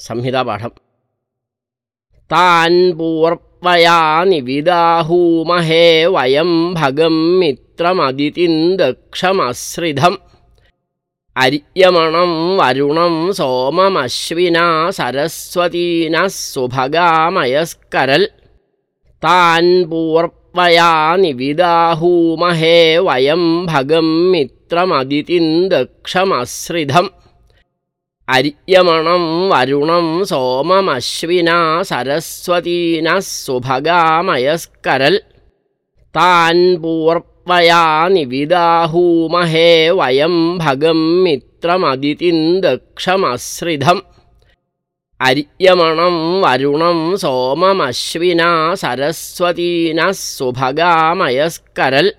संहितापाठम्। तान् पूर्वया निविदाहूमहे वयं भगं मित्रमदितिं दक्षमश्रिधम् अर्यमणं वरुणं सोममश्विना सरस्वतीनः सुभगामयस्करल्। तान् पूर्वया निविदाहूमहे वयं भगं मित्रमदितिं दक्षमश्रिधम् अर्यमणं वरुणं सोममश्विना सरस्वतीनः सुभगामयस्करल् तान् पूर्वया निविदाहूमहे वयं भगं मित्रमदितिं दक्षमश्रिधम् अर्यमणं वरुणं सोममश्विना सरस्वतीनः सुभगामयस्करल्